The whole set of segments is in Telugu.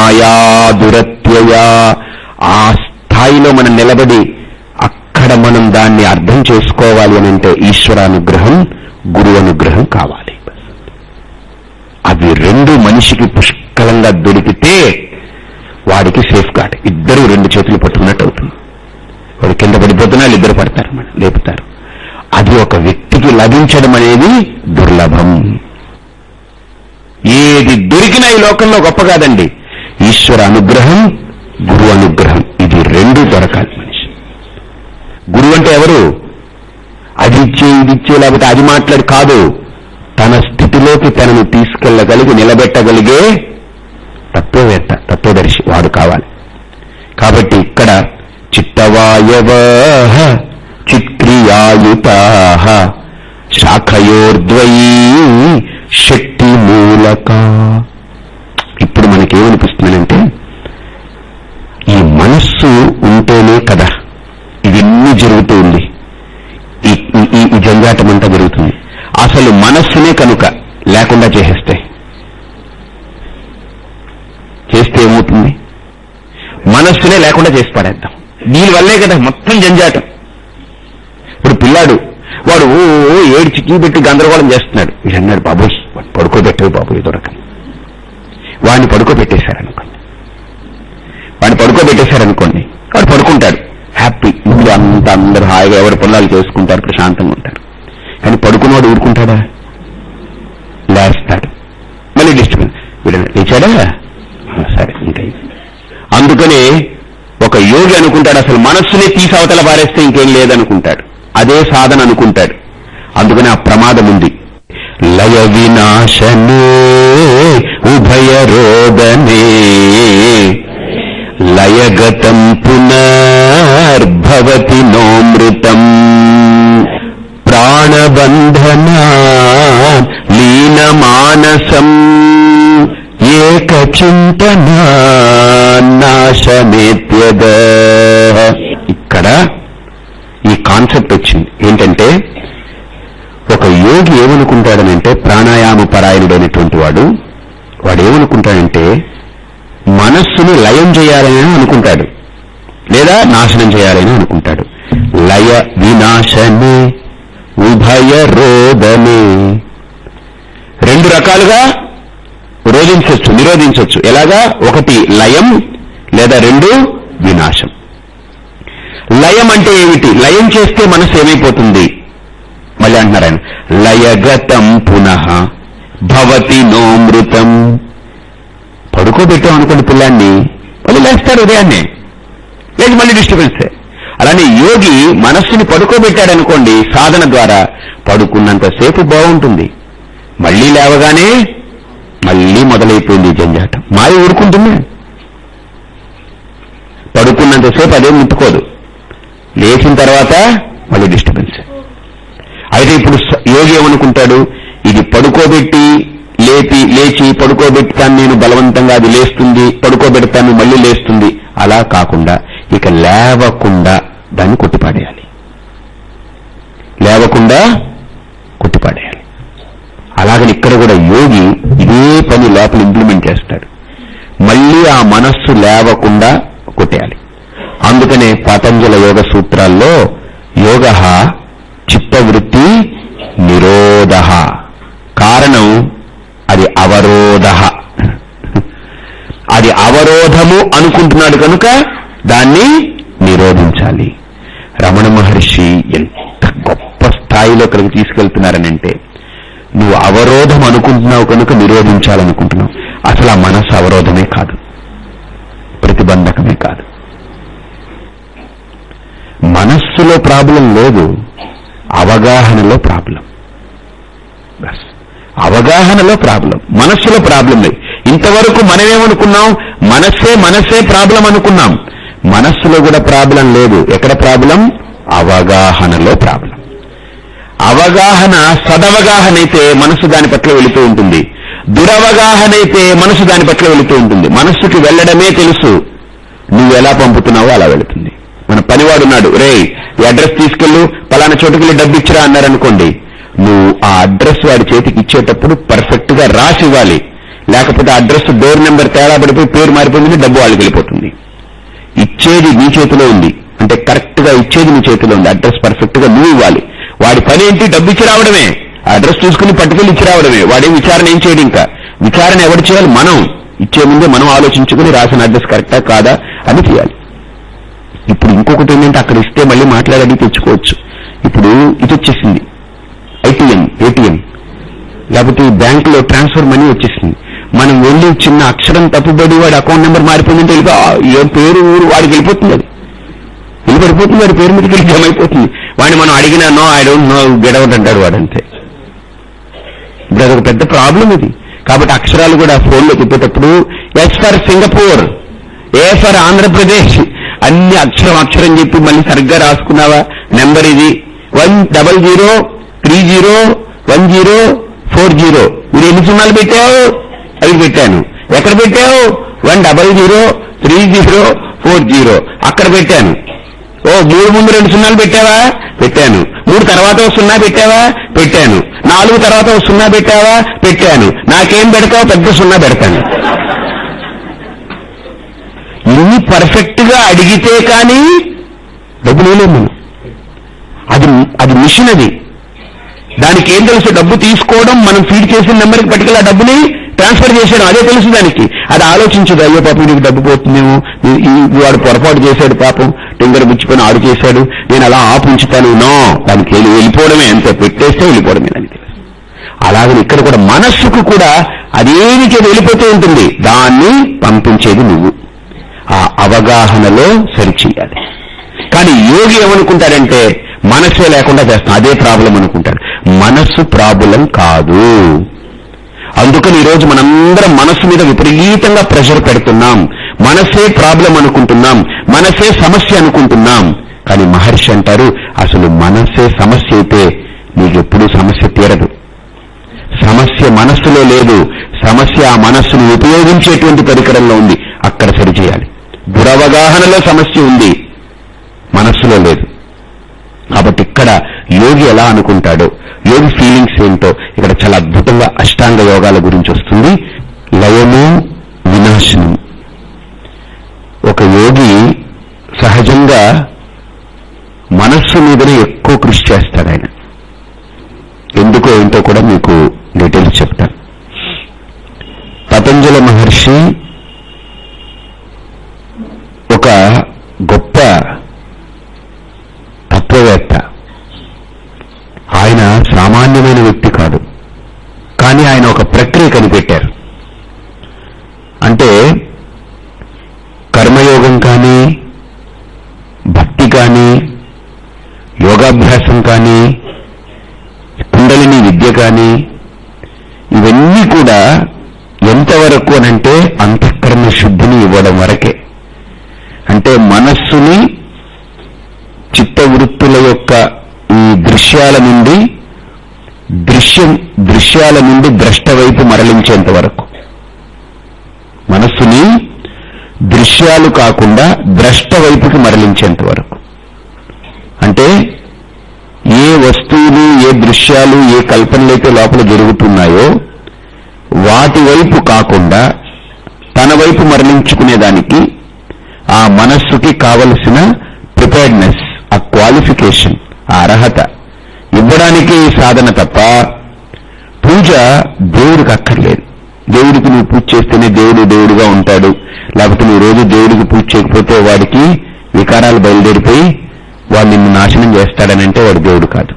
మాయా దురత్యయా. ఆ స్థాయిలో మనం నిలబడి అక్కడ మనం దాన్ని అర్థం చేసుకోవాలి అని అంటే ఈశ్వరానుగ్రహం గురు అనుగ్రహం కావాలి. అవి రెండు మనిషికి పుష్కలంగా దొరికితే వాడికి సేఫ్ గార్డ్. ఇద్దరు రెండు చేతులు పట్టుకున్నట్టు అవుతుంది. వాడు కింద పడిపోతున్నా ఇద్దరు పడతారు మనం లేపుతారు. అది ఒక వ్యక్తికి లభించడం అనేది దుర్లభం. ఏది దొరికినా ఈ లోకంలో గొప్ప కాదండి. ఈశ్వర అనుగ్రహం గురు అనుగ్రహం. ఇది రెండు దొరకాలి మనిషి. గురువు అంటే ఎవరు? అది ఇచ్చే ఇది ఇచ్చే లేకపోతే అది మాట్లాడి కాదు. తన స్థితిలోకి తనను తీసుకెళ్ళగలిగి నిలబెట్టగలిగే తత్వవేత్త తత్వదర్శి వాడు కావాలి. కాబట్టి ఇక్కడ చిత్తవాయవ చిత్క్రియాయుత శాఖయోర్ద్వయీ శక్తి మూలక ఇప్పుడు మనకేమనిపిస్తుందంటే ఈ మనస్సు ఉంటేనే కదా ఇవన్నీ జరుగుతూ ఉంది. ఈ ఈ- జంజాటం అంతా జరుగుతుంది. అసలు మనస్సునే కనుక లేకుండా చేసేస్తే చేస్తే ఏమవుతుంది? మనస్సునే లేకుండా చేసి పడేద్దాం దీనివల్లే కదా మొత్తం జంజాటం. ఇప్పుడు పిల్లాడు వాడు ఏడు ఓ పెట్టి గందరగోళం చేస్తున్నాడు. వీడు అన్నాడు బాబోయ్ పడుకోబెట్టవు బాబు ఈ దొరకని. వాడిని పడుకోబెట్టేశారనుకోండి. వాడిని పడుకోబెట్టేశారనుకోండి వాడు పడుకుంటాడు. హ్యాపీ ఇంట్లో అంత అందరూ హాయిగా ఎవరి పొలాలు చేసుకుంటారు ప్రశాంతంగా ఉంటారు. కానీ పడుకున్నవాడు ఊరుకుంటాడా? లేస్తాడు. మళ్ళీ డిస్టర్బెన్స్. వీడు లేచాడా? సరే ఇంకా అందుకనే ఒక యోగి అనుకుంటాడు అసలు మనస్సుని తీసవతల అవతల పారేస్తే ఇంకేం లేదనుకుంటాడు. అదే సాధన అనుకుంటాడు. అందుకని ఆ ప్రమాదం ఉంది. లయ వినాశనే ఉభయ రోదనే లయగతం పునర్భవతి నోమృతం. ప్రాణబంధనా లీనమానసం. ఏకచింతనా నాశమేత్యద ఇక్కడ ఈ కాన్సెప్ట్ వచ్చింది. ఏంటంటే ఒక యోగి ఏమనుకుంటాడనంటే ప్రాణాయామ పరాయణుడైనటువంటి వాడు వాడు ఏమనుకుంటాడంటే మనస్సుని లయం చేయాలని అనుకుంటాడు. లేదా నాశనం చేయాలని అనుకుంటాడు. లయ వినాశనే ఉభయ రోదనే రెండు రకాలుగా రోధించవచ్చు నిరోధించవచ్చు ఎలాగా? ఒకటి లయం లేదా రెండు వినాశం. లయం అంటే ఏమిటి? లయం చేస్తే మనసు ఏమైపోతుంది? మళ్ళీ అంటున్నారు ఆయన. లయగతం పునః భవతి నోమృతం. పడుకోబెట్టాం అనుకోండి పిల్లాన్ని మళ్ళీ లేస్తాడు ఉదయాన్నే. లేదు మళ్ళీ డిస్టర్బెన్స్. అలానే యోగి మనస్సుని పడుకోబెట్టాడనుకోండి సాధన ద్వారా పడుకున్నంతసేపు బాగుంటుంది. మళ్ళీ లేవగానే మళ్ళీ మొదలైపోయింది జంజాటం. మాయ ఊరుకుంటుంది. పడుకున్నంతసేపు అదే ముట్టుకోదు లేచిన తర్వాత మళ్ళీ డిస్టర్బెన్స్ అయితే ఇప్పుడు స- యోగి ఏమనుకుంటాడు ఇది పడుకోబెట్టి లేపి లేచి పడుకోబెడతాను నేను బలవంతంగా అది లేస్తుంది పడుకోబెడతాను మళ్ళీ లేస్తుంది. అలా కాకుండా ఇక లేవకుండా దాన్ని కొట్టిపాడేయాలి. లేవకుండా కొట్టిపాడేయాలి. అలాగని ఇక్కడ కూడా యోగి ఇదే పని లోపల ఇంప్లిమెంట్ చేస్తాడు. మళ్ళీ ఆ మనస్సు లేవకుండా కొట్టేయాలి. అందుకనే పతంజల యోగ సూత్రాల్లో యోగ చిత్తవృత్తి నిరోధ. కారణం అది అవరోధ. అవరోధము అనుకుంటున్నాడు కనుక దాన్ని నిరోధించాలి. రమణ మహర్షి ఎంత గొప్ప స్థాయిలో అక్కడికి తీసుకెళ్తున్నారనంటే నువ్వు అవరోధం అనుకుంటున్నావు కనుక నిరోధించాలనుకుంటున్నావు. అసలు ఆ మనసు అవరోధమే కాదు. ప్రతిబంధకమే కాదు. మనస్సులో ప్రాబ్లం లేదు అవగాహనలో ప్రాబ్లం. అవగాహనలో ప్రాబ్లం. మనస్సులో ప్రాబ్లం లేదు. ఇంతవరకు మనమేమనుకున్నాం? మనస్సే మనస్సే ప్రాబ్లం అనుకున్నాం. మనస్సులో కూడా ప్రాబ్లం లేదు. ఎక్కడ ప్రాబ్లం? అవగాహనలో ప్రాబ్లం. అవగాహన సదవగాహన అయితే మనసు దాని పట్ల వెళుతూ ఉంటుంది. దురవగాహన అయితే మనసు దాని పట్ల వెళుతూ ఉంటుంది. మనస్సుకి వెళ్ళడమే తెలుసు. నువ్వు ఎలా పంపుతున్నావో అలా వెళుతుంది. మన పనివాడున్నాడు రే ఈ అడ్రస్ తీసుకెళ్ళు. పలానా చోటుకి వెళ్ళి డబ్బు ఇచ్చిరా అన్నారనుకోండి. నువ్వు ఆ అడ్రస్ వాడి చేతికి ఇచ్చేటప్పుడు పర్ఫెక్ట్గా రాసి ఇవ్వాలి లేకపోతే అడ్రస్ డోర్ నెంబర్ తేడా పడిపోయి పేరు మారిపోయింది డబ్బు వాళ్ళకి వెళ్ళిపోతుంది. ఇచ్చేది నీ చేతిలో ఉంది. అంటే కరెక్ట్గా ఇచ్చేది నీ చేతిలో ఉంది. అడ్రస్ పర్ఫెక్ట్గా నువ్వు ఇవ్వాలి. వాడి పని ఏంటి? డబ్బు ఇచ్చి రావడమే. అడ్రస్ చూసుకుని పట్టుకెళ్ళి ఇచ్చి రావడమే. వాడేం విచారణ ఏం చేయడు ఇంకా. విచారణ ఎవరు చేయాలి? మనం. ఇచ్చే ముందే మనం ఆలోచించుకుని రాసిన అడ్రస్ కరెక్టా కాదా అని చేయాలి. ఇప్పుడు ఇంకొకటి ఏంటంటే అక్కడ ఇస్తే మళ్ళీ మాట్లాడి తెచ్చుకోవచ్చు. ఇప్పుడు ఇది వచ్చేసింది. ఐటీఎం ఏటీఎం లేకపోతే బ్యాంకులో ట్రాన్స్ఫర్ మనీ వచ్చేసింది. మనం వెళ్ళి చిన్న అక్షరం తప్పుబడి వాడి అకౌంట్ నెంబర్ మారిపోయిందంటే వెళ్ళిపో ఏ పేరు ఊరు వాడికి వెళ్ళిపోతుంది అది. వెళ్ళిపడిపోతుంది వాడి పేరు మీదకి జమ అయిపోతుంది వాడిని మనం అడిగినా no I don't know get out అంటాడు వాడంతే ఇప్పుడు అదొక పెద్ద ప్రాబ్లం ఇది. కాబట్టి అక్షరాలు కూడా ఫోన్లో చెప్పేటప్పుడు yes for Singapore A for Andhra Pradesh అన్ని అక్షరం అక్షరం చెప్పి మళ్ళీ సరిగ్గా రాసుకున్నావా? నెంబర్ ఇది. One double zero three zero one zero four zero మీరు ఎన్ని సున్నాలు పెట్టావు? అవి పెట్టాను. ఎక్కడ పెట్టావు? One double zero three zero four zero. అక్కడ పెట్టాను. ఓ మూడు ముందు రెండు సున్నాలు పెట్టావా? పెట్టాను. మూడు తర్వాత సున్నా పెట్టావా? పెట్టాను. నాలుగు తర్వాత ఒక సున్నా పెట్టావా? పెట్టాను. నాకేం పెడతావు పెద్ద సున్నా పెడతాను. ఇన్ని పర్ఫెక్ట్గా అడిగితే కానీ డబ్బులు మనం అది అది మిషన్ అది. దానికి ఏం తెలుసు? డబ్బు తీసుకోవడం మనం ఫీడ్ చేసిన నెంబర్కి పట్టుకెళ్ళి ఆ డబ్బుని ట్రాన్స్ఫర్ చేశాడు. అదే తెలుసు దానికి. అది ఆలోచించదు. అయ్యో పాపం నీకు డబ్బు పోతుందేమో. వాడు పొరపాటు చేశాడు పాపం. టింగర్ గుచ్చిపోయిన ఆడు చేశాడు. నేను అలా ఆపు ఉంచుతాను. నో. దానికి వెళ్ళిపోవడమే. అంతే పెట్టేస్తే వెళ్ళిపోవడమే దానికి. అలాగని అలాగే ఇక్కడ కూడా మనస్సుకు కూడా అదేమిటి వెళ్ళిపోతూ ఉంటుంది. దాన్ని పంపించేది నువ్వు. ఆ అవగాహనలో సరిచేయాలి. కానీ యోగి ఏమనుకుంటాడంటే మనస్సే లేకుండా చేస్తాం అదే ప్రాబ్లం అనుకుంటాడు. మనస్సు ప్రాబ్లం కాదు. అందుకని ఈరోజు మనందరం మనస్సు మీద విపరీతంగా ప్రెషర్ పెడుతున్నాం. మనసే ప్రాబ్లం అనుకుంటున్నాం. మనసే సమస్య అనుకుంటున్నాం. కానీ మహర్షి అంటారు అసలు మనసే సమస్య అయితే నీకెప్పుడూ సమస్య తీరదు. సమస్య మనస్సులో లేదు. సమస్య ఆ మనస్సును ఉపయోగించేటువంటి పరికరంలో ఉంది. అక్కడ సరిచేయాలి. దురవగాహనలో సమస్య ఉంది. మనస్సులో లేదు. కాబట్టి ఇక్కడ యోగి ఎలా అనుకుంటాడో యోగి ఫీలింగ్స్ ఏంటో ఇక్కడ చాలా అద్భుతంగా అష్టాంగ యోగాల గురించి వస్తుంది. లయము వినాశనం ఒక యోగి సహజంగా మనస్సు మీదనే ఎక్కువ కృషి చేస్తాడు ఆయన. ఎందుకో ఏంటో కూడా మీకు డీటెయిల్స్ చెప్తాను పతంజల మహర్షి ఒక గొప్ప తత్వవేత్త ఆయన సామాన్యమైన వ్యక్తి కాదు కానీ ఆయన ఒక ప్రక్రియ కనిపెట్టారు అంటే కర్మయోగం కానీ భక్తి కానీ యోగాభ్యాసం కానీ కుండలిని విద్య కానీ ఇవన్నీ కూడా ఎంతవరకు అనంటే అంతఃకరణ శుద్ధిని ఇవ్వడం వరకే అంటే మనస్సుని చిత్తవృత్తుల యొక్క ఈ దృశ్యాల నుండి దృశ్యం దృశ్యాల నుండి ద్రష్ట వైపు మరలించేంత వరకు. మనస్సుని దృశ్యాలు కాకుండా ద్రష్ట వైపుకి మరలించేంత వరకు. అంటే ఏ వస్తువులు ఏ దృశ్యాలు ఏ కల్పనలైతే లోపల జరుగుతున్నాయో వాటి వైపు కాకుండా తన వైపు మరలించుకునేదానికి ఆ మనస్సుకి కావలసిన ప్రిపేర్డ్నెస్ ఆ క్వాలిఫికేషన్ ఆ అర్హత ఇవ్వడానికి సాధన తప్ప పూజ దేవుడికి అక్కర్లేదు. దేవుడికి నువ్వు పూజ చేస్తేనే దేవుడు దేవుడుగా ఉంటాడు. లేకపోతే నువ్వు రోజు దేవుడికి పూజ చేయకపోతే వాడికి వికారాలు బయలుదేరిపోయి వాడు నిన్ను నాశనం చేస్తాడనంటే వాడు దేవుడు కాదు.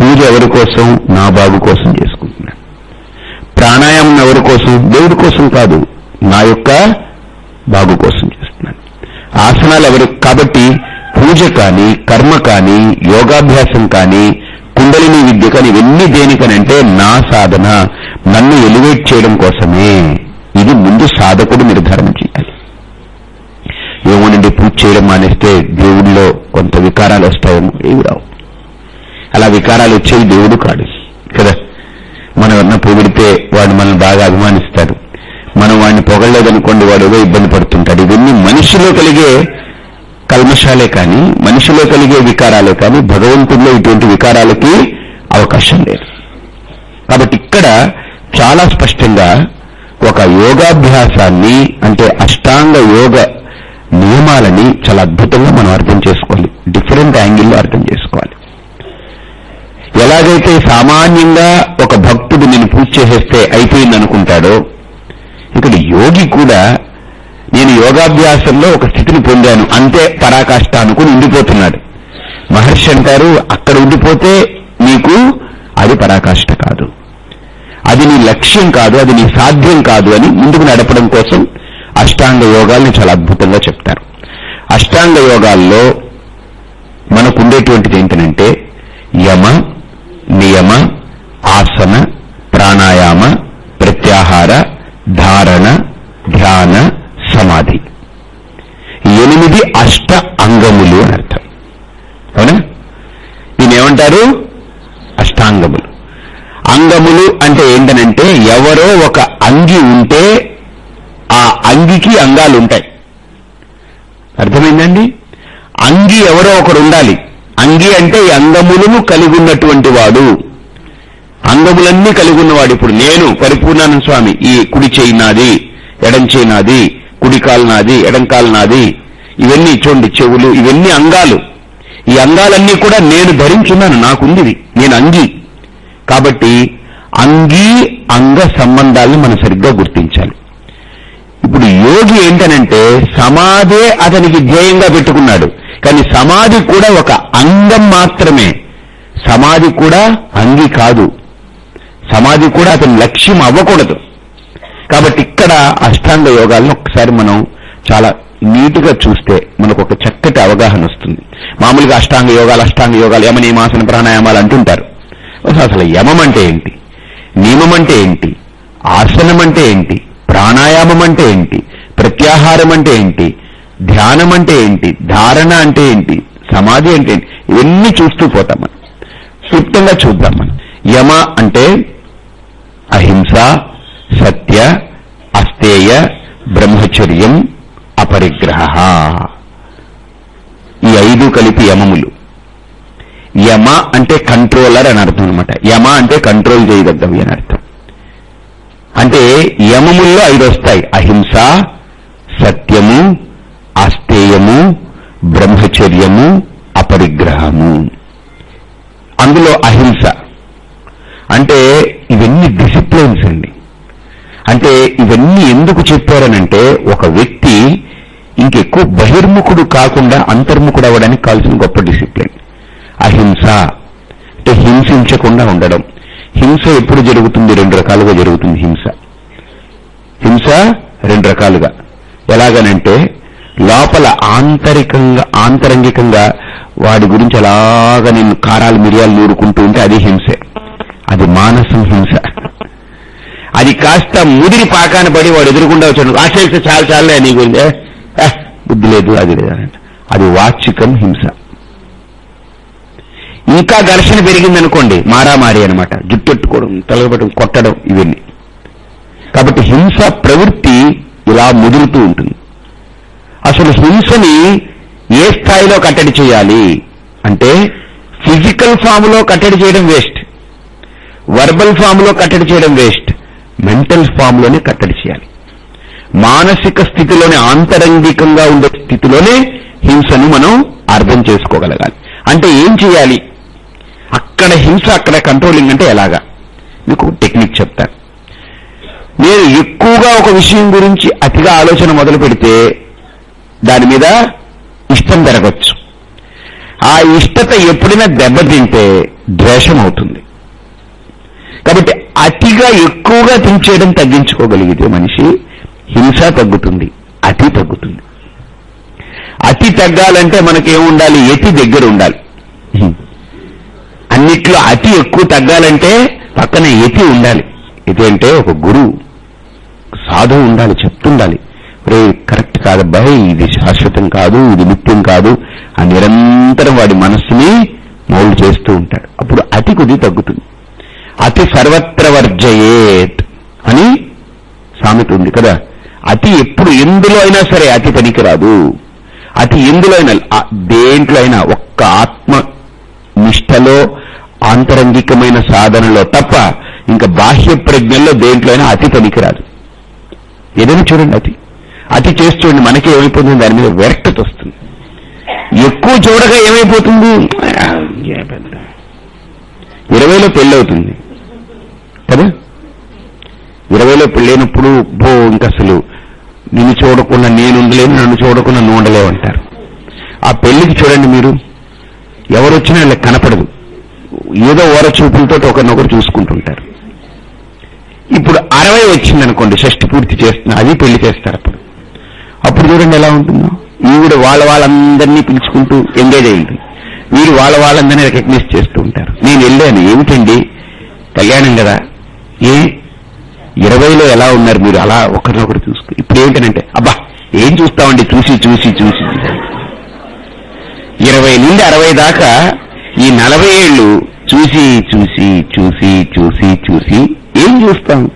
పూజ ఎవరి కోసం? నా బాబు కోసం చేసుకుంటున్నాడు. ప్రాణాయామం ఎవరి కోసం? దేవుడి కోసం కాదు. నా యొక్క బాగు కోసం చేస్తున్నాను. ఆసనాలు ఎవరు కాబట్టి పూజ కానీ కర్మ కానీ యోగాభ్యాసం కానీ కుండలిని విద్య కానీ ఇవన్నీ దేనికనంటే నా సాధన. నన్ను ఎలివేట్ చేయడం కోసమే. ఇది ముందు సాధకుడు నిర్ధారణ చేయాలి. ఏమోనండి పూజ చేయడం మానేస్తే దేవుడిలో కొంత వికారాలు వస్తాయేమో. ఏవి రావు. అలా వికారాలు వచ్చేవి దేవుడు కాడు. కదా? మనం ఎవరన్నా పొగిడితే వాడు మనల్ని బాగా అభిమానిస్తాడు. మనం వాడిని పొగడలేదనుకోండి వాడు ఏదో ఇబ్బంది పడుతుంటాడు. ఇవన్నీ మనిషిలో కలిగే కల్మషాలే కానీ మనిషిలో కలిగే వికారాలే కానీ భగవంతుల్లో ఇటువంటి వికారాలకి అవకాశం లేదు. కాబట్టి ఇక్కడ చాలా స్పష్టంగా ఒక యోగాభ్యాసాన్ని అంటే అష్టాంగ యోగ నియమాలని చాలా అద్భుతంగా మనం అర్థం చేసుకోవాలి. డిఫరెంట్ యాంగిల్లో అర్థం చేసుకోవాలి. ఎలాగైతే సామాన్యంగా ఒక భక్తుడు నేను పూజ చేసేస్తే అయిపోయింది అనుకుంటాడో ఇక్కడ యోగి కూడా నేను యోగాభ్యాసంలో ఒక స్థితిని పొందాను. అంతే పరాకాష్ట అనుకుని ఉండిపోతున్నాడు మహర్షి అంటారు అక్కడ ఉండిపోతే నీకు అది పరాకాష్ట కాదు. అది నీ లక్ష్యం కాదు అది నీ సాధ్యం కాదు అని ముందుకు నడపడం కోసం అష్టాంగ యోగాల్ని చాలా అద్భుతంగా చెప్తారు. అష్టాంగ యోగాల్లో మనకు ఉండేటువంటిది ఏంటంటే యమ నియమ ఆసన ప్రాణాయామ ప్రత్యాహార ధారణ ధ్యాన సమాధి. ఎనిమిది అష్ట అంగములు అని అర్థం. అవునా? దీని అష్టాంగములు. అంగములు అంటే ఏంటనంటే ఎవరో ఒక అంగి ఉంటే ఆ అంగికి అంగాలు ఉంటాయి. అర్థమైందండి? అంగి ఎవరో ఒకడు ఉండాలి. అంగి అంటే ఈ అంగములను కలిగి ఉన్నటువంటి వాడు. అంగములన్నీ కలిగి ఉన్నవాడు ఇప్పుడు నేను పరిపూర్ణానంద స్వామి ఈ కుడి చేయినాది ఎడం చేయినాది కుడికాలు నాది ఎడంకాలు నాది ఇవన్నీ చూడండి చెవులు ఇవన్నీ అంగాలు. ఈ అంగాలన్నీ కూడా నేను ధరించున్నాను నాకుంది నేను అంగి. కాబట్టి అంగీ అంగ సంబంధాలను మనం సరిగ్గా గుర్తించాలి. ఇప్పుడు యోగి ఏంటనంటే సమాధే అతనికి ధ్యేయంగా పెట్టుకున్నాడు. కానీ సమాధి కూడా ఒక అంగం మాత్రమే. సమాధి కూడా అంగి కాదు. సమాధి కూడా అతని లక్ష్యం అవ్వకూడదు. కాబట్టి ఇక్కడ అష్టాంగ యోగాలను ఒకసారి మనం చాలా నీటుగా చూస్తే మనకు ఒక చక్కటి అవగాహన వస్తుంది. మామూలుగా అష్టాంగ యోగాలు అష్టాంగ యోగాలు యమ నియమాసన ప్రాణాయామాలు అంటుంటారు. అసలు యమం అంటే ఏంటి? నియమం అంటే ఏంటి? ఆసనం అంటే ఏంటి? ప్రాణాయామం అంటే ఏంటి? ప్రత్యాహారం అంటే ఏంటి? ధ్యానం అంటే ఏంటి? ధారణ అంటే ఏంటి? సమాధి అంటే ఏంటి? ఇవన్నీ చూస్తూ పోతాం మనం. క్లుప్తంగా చూద్దాం మనం. యమ అంటే అహింస సత్య అస్తేయ బ్రహ్మచర్యం అపరిగ్రహ. ఈ ఐదు కలిపి యమములు. యమ అంటే కంట్రోలర్ అని అర్థం అనమాట యమ అంటే కంట్రోల్ చేయదగ్గవి అని అర్థం. అంటే యమముల్లో ఐదు వస్తాయి. అహింస సత్యము అస్తేయము బ్రహ్మచర్యము అపరిగ్రహము. అందులో అహింస. అంటే ఇవన్నీ డిసిప్లిన్స్ అండి. ఇవన్నీ ఎందుకు చెప్పారనంటే ఒక వ్యక్తి ఇంకెక్కువ బహిర్ముఖుడు కాకుండా అంతర్ముఖుడు అవ్వడానికి కావాల్సిన గొప్ప డిసిప్లిన్. అహింస. అంటే హింసించకుండా ఉండడం. హింస ఎప్పుడు జరుగుతుంది? రెండు రకాలుగా జరుగుతుంది హింస. హింస రెండు రకాలుగా. ఎలాగనంటే లోపల ఆంతరికంగా ఆంతరంగికంగా వాడి గురించి అలాగా నేను కారాలు మిరియాలు నూరుకుంటూ ఉంటే అది హింసే. అది మానసం హింస. అది కాస్త ముదిరి పాకాన పడి వాడు ఎదురుకుండా వచ్చాడు. ఆశ్రయిస్తే చాలా చాలే నీ గురించి. బుద్ధి లేదు అది లేదు అది వాచికం హింస. ఇంకా ఘర్షణ పెరిగిందనుకోండి మారామారి అనమాట జుట్టెట్టుకోవడం తలగబెట్టడం కొట్టడం ఇవన్నీ. కాబట్టి హింస ప్రవృత్తి ఇలా ముదురుతూ ఉంటుంది. అసలు హింసని ఏ స్థాయిలో కట్టడి చేయాలి అంటే ఫిజికల్ ఫామ్లో కట్టడి చేయడం వేస్ట్. వర్బల్ ఫామ్లో కట్టడి చేయడం వేస్ట్. మెంటల్ ఫామ్లోనే కట్టడి చేయాలి. మానసిక స్థితిలోనే ఆంతరంగికంగా ఉండే స్థితిలోనే హింసను మనం అర్థం చేసుకోగలగాలి. అంటే ఏం చేయాలి? అక్కడ హింస అక్కడ కంట్రోలింగ్ అంటే ఎలాగా? మీకు టెక్నిక్ చెప్తాను నేను ఎక్కువగా ఒక విషయం గురించి అతిగా ఆలోచన మొదలు పెడితే దాని మీద ఇష్టం పెరగచ్చు. ఆ ఇష్టత ఎప్పుడైనా దెబ్బతింటే ద్వేషం అవుతుంది. కాబట్టి అతిగా ఎక్కువగా థింక్ చేయడం తగ్గించుకోగలిగితే మనిషి హింస తగ్గుతుంది అతి తగ్గుతుంది. అతి తగ్గాలంటే మనకేముండాలి ఎతి దగ్గర ఉండాలి. అన్నిట్లో అతి ఎక్కువ తగ్గాలంటే పక్కన ఎతి ఉండాలి. ఎతి అంటే ఒక గురువు సాధువు ఉండాలి చెప్తుండాలి. రే కరెక్ట్ కాదబ్బాయి ఇది శాశ్వతం కాదు ఇది నిత్యం కాదు అని నిరంతరం వాడి మనస్సుని మౌలు చేస్తూ ఉంటాడు. అప్పుడు అతి కొద్ది తగ్గుతుంది. అతి సర్వత్ర వర్జయేత్ అని సామెత ఉంది కదా. అతి ఎప్పుడు ఎందులో అయినా సరే అతి పనికిరాదు. అతి ఎందులో అయినా దేంట్లో అయినా ఒక్క ఆత్మ నిష్టలో ఆంతరంగికమైన సాధనలో తప్ప ఇంకా బాహ్య ప్రజ్ఞల్లో దేంట్లో అయినా అతి పనికిరాదు. ఏదైనా చూడండి అతి. అతి చేసి చూడండి మనకి ఏమైపోతుంది? దాని మీద విరక్తత వస్తుంది. ఎక్కువ చూడగా ఏమైపోతుంది? ఇరవైలో పెళ్ళి అవుతుంది కదా? ఇరవైలో పెళ్ళైనప్పుడు బో ఇంకా అసలు నిన్ను చూడకుండా నేను ఉండలేను నన్ను చూడకుండా నువ్వు ఉండలేవు అంటారు. ఆ పెళ్ళికి చూడండి మీరు. ఎవరు వచ్చినా వాళ్ళకి కనపడదు. ఏదో ఓర చూపులతో ఒకరినొకరు చూసుకుంటుంటారు. ఇప్పుడు అరవై వచ్చిందనుకోండి షష్టి పూర్తి చేస్తున్నా అది పెళ్ళి చేస్తారు అప్పుడు. అప్పుడు చూడండి ఎలా ఉంటుందో. ఈవిడ వాళ్ళ వాళ్ళందరినీ పిలుచుకుంటూ ఎంగేజ్ అయింది. వీరు వాళ్ళ వాళ్ళందరినీ రికగ్నైజ్ చేస్తూ ఉంటారు. నేను వెళ్ళాను ఏమిటండి? కళ్యాణం కదా. ఏ? ఇరవైలో ఎలా ఉన్నారు మీరు? అలా ఒకరినొకరు చూసుకు ఇప్పుడు ఏమిటనంటే అబ్బా ఏం చూస్తామండి? చూసి చూసి చూసి. ఇరవై నుండి అరవై దాకా ఈ నలభై ఏళ్ళు చూసి చూసి చూసి చూసి చూసి ఏం చూస్తాం?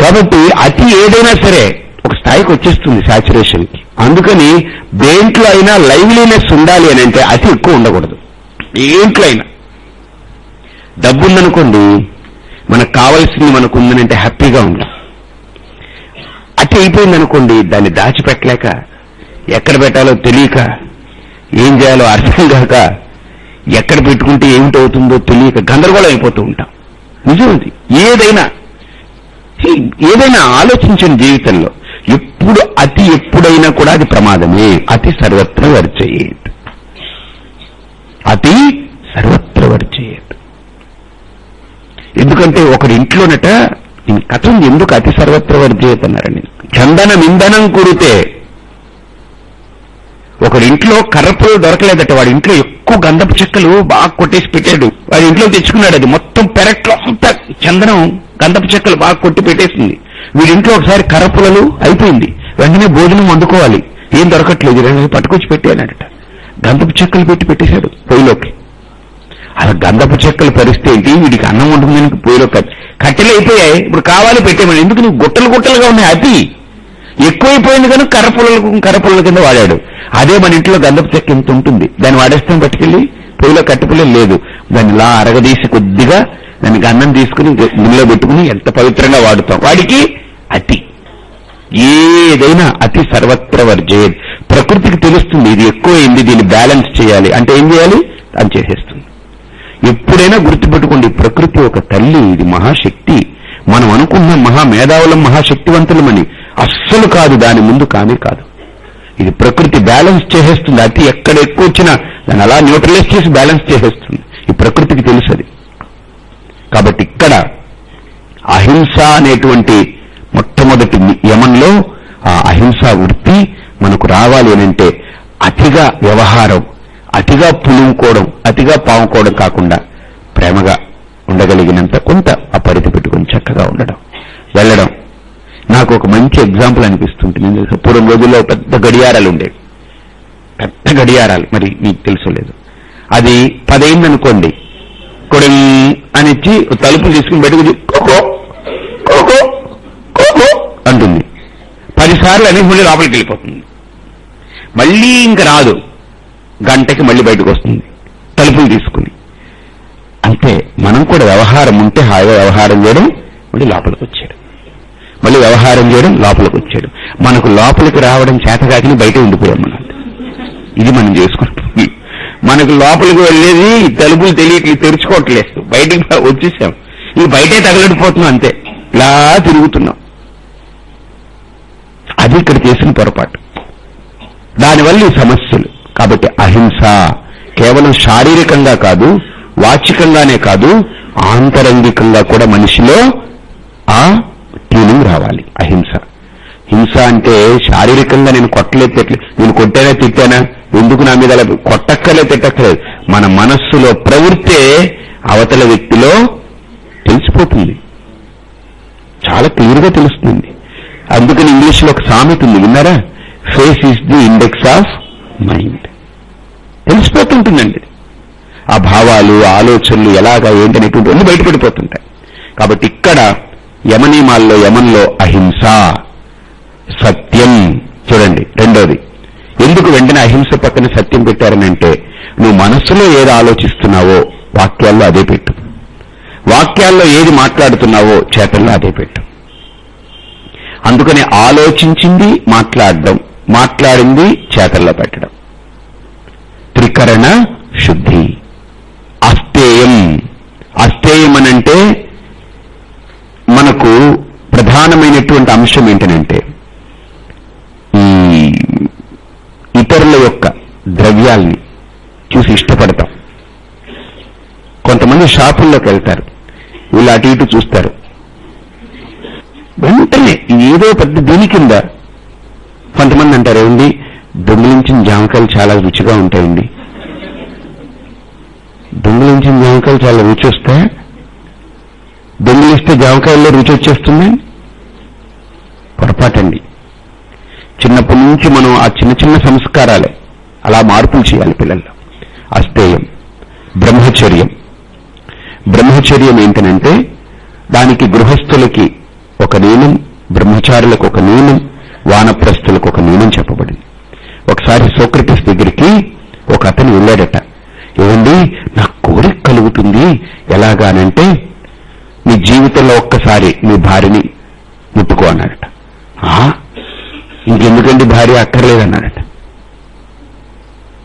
కాబట్టి అతి ఏదైనా సరే ఒక స్థాయికి వచ్చేస్తుంది సాచురేషన్కి. అందుకని దేంట్లో అయినా లైవ్లీనెస్ ఉండాలి అని అంటే అతి ఎక్కువ ఉండకూడదు. దేంట్లో అయినా. డబ్బుందనుకోండి మనకు కావాల్సింది మనకు ఉందనంటే హ్యాపీగా ఉండాలి అతి అయిపోయింది అనుకోండి దాన్ని దాచిపెట్టలేక ఎక్కడ పెట్టాలో తెలియక ఏం చేయాలో అర్థం కాక ఎక్కడ పెట్టుకుంటే ఏమిటవుతుందో తెలియక గందరగోళం అయిపోతూ ఉంటాం. నిజం ఉంది ఏదైనా ఏదైనా ఆలోచించిన జీవితంలో ఎప్పుడు అతి ఎప్పుడైనా కూడా అది ప్రమాదమే. అతి సర్వత్ర వర్చేయట్ అతి సర్వత్ర వర్చేయట్ ఎందుకంటే ఒకడి ఇంట్లోనట ఈ ఎందుకు అతి సర్వత్ర వర్జేయత్ అన్నారండి చందనం ఇంధనం కురితే ఒకరి ఇంట్లో కర్రపులు దొరకలేదట. వాడి ఇంట్లో ఎక్కువ గంధపు చెక్కలు బాగా కొట్టేసి పెట్టాడు. వాడి ఇంట్లో తెచ్చుకున్నాడు అది. మొత్తం పెరట్లో అంతా చందనం గంధపు చెక్కలు బాగా కొట్టి పెట్టేసింది. వీడింట్లో ఒకసారి కర్రపులలు అయిపోయింది. వెంటనే భోజనం వండుకోవాలి. ఏం దొరకట్లేదు. రెండు పట్టుకొచ్చి పెట్టానట. గంధపు చెక్కలు పెట్టి పెట్టేశాడు పొయ్యిలోకి. అలా గంధపు చెక్కల పరిస్థితి ఏంటి? వీడికి అన్నం ఉంటుందని పొయ్యిలో కట్టెలు అయిపోయాయి. ఇప్పుడు కావాలి పెట్టేమని ఎందుకు? నీకు గుట్టలు గుట్టలుగా ఉన్నాయి. అతి ఎక్కువైపోయింది కనుక కర్రపుల్లలకు కర్రపుల్లల కింద వాడాడు. అదే మన ఇంట్లో గంధపు చెక్క ఎంత ఉంటుంది. దాన్ని వాడేస్తాం పట్టుకెళ్ళి. పొయ్యిలో కట్టెపుల్లలు లేదు. దాన్ని ఇలా అరగదీసి కొద్దిగా దానికి అన్నం తీసుకుని గిన్నెలో పెట్టుకుని ఎంత పవిత్రంగా వాడుతాం. వాడికి అతి. ఏదైనా అతి సర్వత్ర వర్జేది ప్రకృతికి తెలుస్తుంది ఇది ఎక్కువైంది. దీన్ని బ్యాలెన్స్ చేయాలి. అంటే ఏం చేయాలి? అది చేసేస్తుంది. ఎప్పుడైనా గుర్తుపెట్టుకోండి ప్రకృతి ఒక తల్లి ఇది మహాశక్తి. మనం అనుకున్న మహామేధావులం మహాశక్తివంతులమని అస్సలు కాదు దాని ముందు కానే కాదు. ఇది ప్రకృతి బ్యాలెన్స్ చేసేస్తుంది అతి ఎక్కడ ఎక్కువ వచ్చినా దాన్ని అలా న్యూట్రలైజ్ చేసి బ్యాలెన్స్ చేసేస్తుంది. ఈ ప్రకృతికి తెలుసది కాబట్టి ఇక్కడ అహింస అనేటువంటి మొట్టమొదటి యమంలో ఆ అహింసా వృత్తి మనకు రావాలి అనంటే అతిగా వ్యవహారం. అతిగా పులుముకోవడం అతిగా పాముకోవడం కాకుండా ప్రేమగా ఉండగలిగినంత కొంత ఆ పరిధి పెట్టుకుని చక్కగా ఉండడం వెళ్ళడం. నాకు ఒక మంచి ఎగ్జాంపుల్ అనిపిస్తుంటుంది. నేను పూర్వం రోజుల్లో పెద్ద గడియారాలు ఉండేవి. పెద్ద గడియారాలు. మరి మీకు తెలుసు లేదు. అది పదైందనుకోండి. కొడం అనిచ్చి తలుపులు తీసుకుని బయటకు అంటుంది. పదిసార్లు అనేది మళ్ళీ లోపలికి వెళ్ళిపోతుంది. మళ్ళీ ఇంక రాదు. గంటకి మళ్ళీ బయటకు వస్తుంది. తలుపులు తీసుకుని. అంతే మనం కూడా వ్యవహారం ఉంటే హాయిగా వ్యవహారం చేయడం మళ్ళీ లోపలికి వచ్చాడు మళ్ళీ వ్యవహారం చేయడం లోపలికి వచ్చాడు మనకు లోపలికి రావడం చేతగాకని బయట ఉండిపోయాం మనం. ఇది మనం చేసుకుంటుంది మనకు లోపలికి వెళ్ళేది తలుపులు తెలియట్లు తెరుచుకోవట్లేదు. బయటికి వచ్చేసాం. ఈ బయటే తగలడిపోతున్నాం అంతే. ఇలా తిరుగుతున్నాం. అది ఇక్కడ చేసిన పొరపాటు. దానివల్ల ఈ సమస్యలు. కాబట్టి అహింస కేవలం శారీరకంగా కాదు వాచికంగానే కాదు ఆంతరంగికంగా కూడా మనిషిలో ఆ ట్యూనింగ్ రావాలి అహింస. హింస అంటే శారీరకంగా నేను కొట్టలేదు తిట్టలేదు. నేను కొట్టానా తిట్టానా? ఎందుకు నా మీద అలా కొట్టక్కర్లే తిట్టక్కర్లేదు? మన మనస్సులో ప్రవృత్తే అవతల వ్యక్తిలో తెలిసిపోతుంది. చాలా క్లియర్గా తెలుస్తుంది. అందుకని ఇంగ్లీష్లో ఒక సామెత ఉంది విన్నారా? Face is the index of mind తెలిసిపోతుంటుందండి. ఆ భావాలు ఆలోచనలు ఎలాగా ఏంటనేటువంటి అన్ని బయటపడిపోతుంటాయి. కాబట్టి ఇక్కడ యమనియమాల్లో యమంలో అహింస సత్యం చూడండి రెండోది. ఎందుకు వెంటనే అహింస పక్కన సత్యం పెట్టారనంటే నువ్వు మనస్సులో ఏది ఆలోచిస్తున్నావో వాక్యాల్లో అదే పెట్టు. వాక్యాల్లో ఏది మాట్లాడుతున్నావో చేతల్లో అదే పెట్టు. అందుకనే ఆలోచించింది మాట్లాడడం. మాట్లాడింది చేతల్లో పెట్టడం. త్రికరణ శుద్ధి. అస్థేయం. అస్థేయం అనంటే మనకు ప్రధానమైనటువంటి అంశం ఏంటనంటే ఈ ఇతరుల యొక్క ద్రవ్యాల్ని చూసి ఇష్టపడతాం. కొంతమంది షాపుల్లోకి వెళ్తారు. వీళ్ళు అటు ఇటు చూస్తారు. వెంటనే ఏదో పెద్ద దీని కింద కొంతమంది అంటారు ఏమండి దొంగిలించిన జామకాయలు చాలా రుచిగా ఉంటాయండి. దొంగిలించిన జామకాయలు చాలా రుచి వస్తాయి దొంగిలిస్తే జామకాయల్లో రుచి వచ్చేస్తుంది? పొరపాటండి. చిన్నప్పటి నుంచి మనం ఆ చిన్న చిన్న సంస్కారాలే అలా మార్పులు చేయాలి పిల్లల్లో. అస్థేయం బ్రహ్మచర్యం. బ్రహ్మచర్యం ఏంటనంటే దానికి గృహస్థులకి ఒక నియమం బ్రహ్మచారులకు ఒక నియమం వానప్రస్థులకు ఒక నియమం చెప్పబడింది. ఒకసారి సోక్రటిస్ దగ్గరికి ఒక అతను వెళ్ళాడట. ఏమండి నాకు కోరిక కలుగుతుంది. ఎలాగానంటే మీ జీవితంలో ఒక్కసారి మీ భార్యని ముట్టుకో అన్నాడట. ఇంకెందుకండి భార్య? అక్కర్లేదన్నాడట.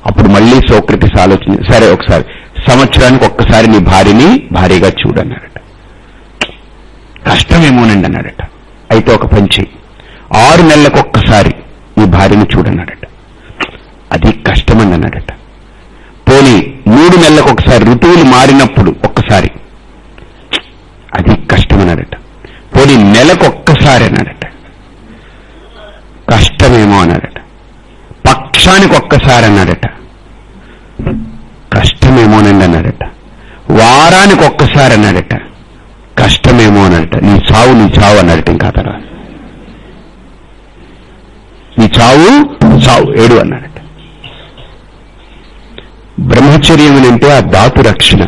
అప్పుడు మళ్ళీ సోక్రటిస్ ఆలోచన సరే ఒకసారి సంవత్సరానికి ఒక్కసారి నీ భార్యని భార్యగా చూడన్నాడట. కష్టమేమోనండి అన్నాడట. అయితే ఒక పంచి ఆరు నెలలకు ఒక్కసారి నీ భార్యను చూడన్నాడట. అది కష్టమండి అన్నాడట పోనీ మూడు నెలలకు ఒకసారి ఋతువులు మారినప్పుడు ఒక్కసారి. అది కష్టమన్నాడట. పోనీ నెలకు ఒక్కసారి అన్నాడట. కష్టమేమో అన్నాడట. పక్షానికి ఒక్కసారి అన్నాడట. కష్టమేమోనండి అన్నాడట. వారానికి ఒక్కసారి అన్నాడట. కష్టమేమో అన్నాడట. నీ చావు నీ చావు అన్నాడట ఇంకా తర్వాత. చావు చావు ఏడు అన్నాడట. బ్రహ్మచర్యం అంటే ఆ ధాతు రక్షణ.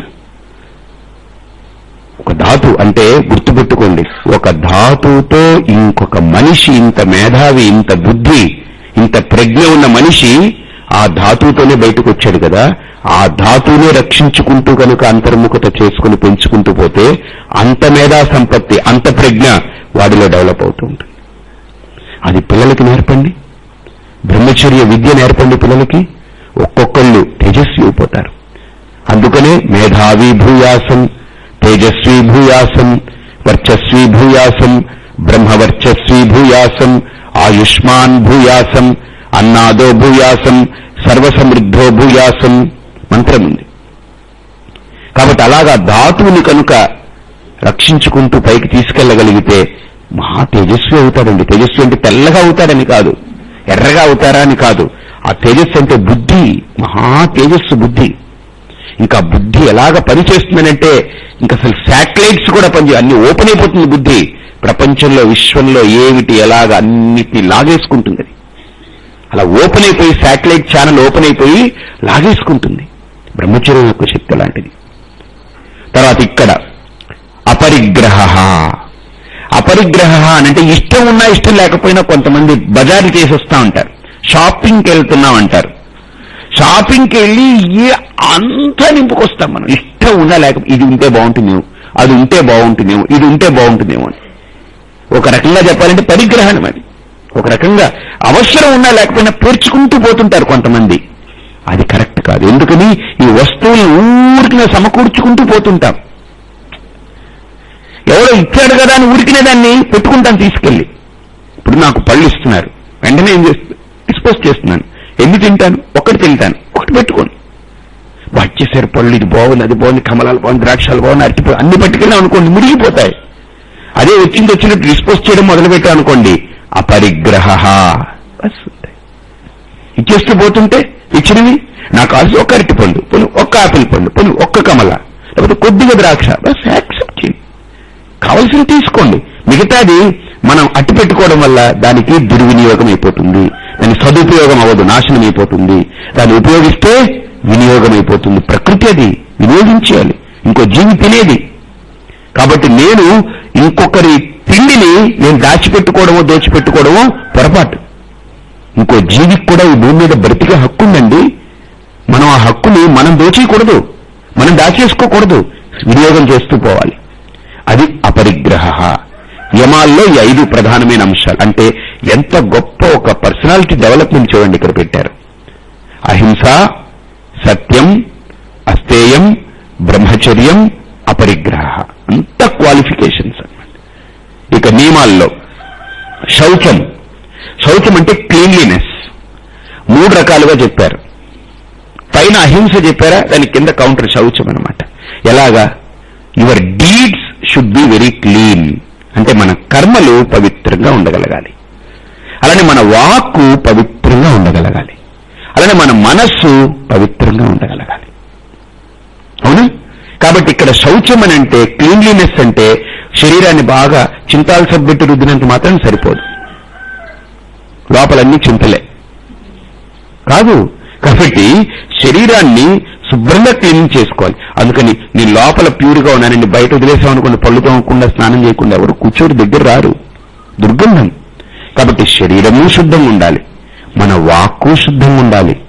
ఒక ధాతు అంటే గుర్తుపెట్టుకోండి ఒక ధాతుతో ఇంకొక మనిషి ఇంత మేధావి ఇంత బుద్ధి ఇంత ప్రజ్ఞ ఉన్న మనిషి ఆ ధాతుతోనే బయటకు వచ్చాడు కదా. ఆ ధాతువునే రక్షించుకుంటూ కనుక అంతర్ముఖత చేసుకుని పెంచుకుంటూ పోతే అంత మేధా సంపత్తి అంత ప్రజ్ఞ వాడిలో డెవలప్ అవుతూ ఉంటుంది. అది పిల్లలకి నేర్పండి. బ్రహ్మచర్య విద్య నేర్పండి పిల్లలకి. ఒక్కొక్కళ్ళు తేజస్వి అయిపోతారు. అందుకనే మేధావి భూయాసం తేజస్వి భూయాసం వర్చస్వి భూయాసం బ్రహ్మవర్చస్వి భూయాసం ఆయుష్మాన్ భూయాసం అన్నాదో భూయాసం సర్వసమృద్ధో భూయాసం మంత్రం ఉంది. కాబట్టి అలాగా ధాతువుని కనుక రక్షించుకుంటూ పైకి తీసుకెళ్ళగలిగితే మహా తేజస్వి అవుతాడండి. తేజస్వి అంటే తెల్లగా అవుతాడని కాదు. ఎర్రగా అవుతారా అని కాదు. ఆ తేజస్సు అంటే బుద్ధి మహా తేజస్సు బుద్ధి. ఇంకా బుద్ధి ఎలాగ పనిచేస్తుందనంటే ఇంకా అసలు శాటిలైట్స్ కూడా పని అన్ని ఓపెన్ అయిపోతుంది బుద్ధి. ప్రపంచంలో విశ్వంలో ఏమిటి ఎలాగ అన్నిటిని లాగేసుకుంటుంది అలా ఓపెన్ అయిపోయి శాటిలైట్ ఛానల్ ఓపెన్ అయిపోయి లాగేసుకుంటుంది. బ్రహ్మచర్యం యొక్క శక్తి లాంటిది తర్వాత ఇక్కడ అపరిగ్రహ. అపరిగ్రహ అంటే ఇష్టం ఉన్నా ఇష్టం లేకపోయినా కొంతమంది బజారు చేసి వస్తా ఉంటారు. షాపింగ్కి వెళ్తున్నాం అంటారు. షాపింగ్కి వెళ్ళి ఏ అంతా నింపుకొస్తాం మనం. ఇష్టం ఉన్నా లేక ఇది ఉంటే బాగుంటుందేమో అది ఉంటే బాగుంటుందేమో ఇది ఉంటే బాగుంటుందేమో అని. ఒక రకంగా చెప్పాలంటే పరిగ్రహణం అది. ఒక రకంగా అవసరం ఉన్నా లేకపోయినా పేర్చుకుంటూ పోతుంటారు కొంతమంది. అది కరెక్ట్ కాదు. ఎందుకని? ఈ వస్తువుని ఊరికి సమకూర్చుకుంటూ పోతుంటాం. ఎవరో ఇచ్చాడు కదా అని ఊరికినే దాన్ని పెట్టుకుంటాను తీసుకెళ్ళి. ఇప్పుడు నాకు పళ్ళు ఇస్తున్నారు. వెంటనే ఏం చేస్తు డిస్పోజ్ చేస్తున్నాను. ఎన్ని తింటాను? ఒకటి తింటాను. ఒకటి పెట్టుకోండి వచ్చేసారు పళ్ళు ఇది బాగుంది అది బాగుంది కమలాలు బాగుంది ద్రాక్షాలు బాగుంది అరటి అన్ని పట్టుకెళ్ళి అనుకోండి మురిగిపోతాయి. అదే వచ్చింది వచ్చినట్టు డిస్పోజ్ చేయడం మొదలుపెట్టా అనుకోండి అపరిగ్రహ. ఇచ్చేస్తూ పోతుంటే ఇచ్చినవి నాకు కాల్సి ఒక్క అరటి పండు పను ఒక్క ఆపిల్ పండు పను ఒక్క కమల లేకపోతే కొద్దిగా ద్రాక్ష బస్ యాక్సెప్ట్. కావలసిన తీసుకోండి. మిగతాది మనం అట్టు పెట్టుకోవడం వల్ల దానికి దుర్వినియోగం అయిపోతుంది. దాని సదుపయోగం అవ్వదు నాశనం అయిపోతుంది. దాన్ని ఉపయోగిస్తే వినియోగం అయిపోతుంది. ప్రకృతి అది వినియోగించేయాలి. ఇంకో జీవి తినేది. కాబట్టి నేను ఇంకొకరి తిండిని నేను దాచిపెట్టుకోవడమో దోచిపెట్టుకోవడమో పొరపాటు. ఇంకో జీవికి కూడా ఈ భూమి మీద బ్రతికే హక్కు ఉందండి. మనం ఆ హక్కుని మనం దోచేయకూడదు. మనం దాచేసుకోకూడదు. వినియోగం చేస్తూ పోవాలి. అది అపరిగ్రహ. యమాల్లో ఈ ఐదు ప్రధానమైన అంశాలు. అంటే ఎంత గొప్ప ఒక పర్సనాలిటీ డెవలప్మెంట్ చూడండి ఇక్కడ పెట్టారు. అహింస సత్యం అస్తేయం బ్రహ్మచర్యం అపరిగ్రహ. అంత క్వాలిఫికేషన్స్ అన్నమాట. ఇక నియమాల్లో శౌచం. శౌచం అంటే క్లీన్లీనెస్. మూడు రకాలుగా చెప్పారు. పైన అహింస చెప్పారా? దాని కింద కౌంటర్ శౌచం అనమాట ఎలాగా? Your deeds should be very clean అంటే మన కర్మలు పవిత్రంగా ఉండగలగాలి. అలానే మన వాక్కు పవిత్రంగా ఉండగలగాలి. అలానే మన మనస్సు పవిత్రంగా ఉండగలగాలి. అవునా? కాబట్టి ఇక్కడ శౌచం అని అంటే క్లీన్లీనెస్ అంటే శరీరాన్ని బాగా చింతాల సబ్బెట్టు రుద్దినంత మాత్రం సరిపోదు. లోపలన్నీ చింతలే. కాదు కాబట్టి శరీరాన్ని శుభ్రంగా క్లీన్ చేసుకోవాలి. అందుకని నేను లోపల ప్యూర్గా ఉన్నానండి బయట వదిలేసాం అనుకోండి పళ్ళు తోమకుండా స్నానం చేయకుండా ఎవరు కూర్చోడు దగ్గర రారు. దుర్గంధం. కాబట్టి శరీరము శుద్ధంగా ఉండాలి. మన వాక్కు శుద్ధంగా ఉండాలి.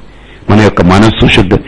మన యొక్క మనస్సు శుద్ధం.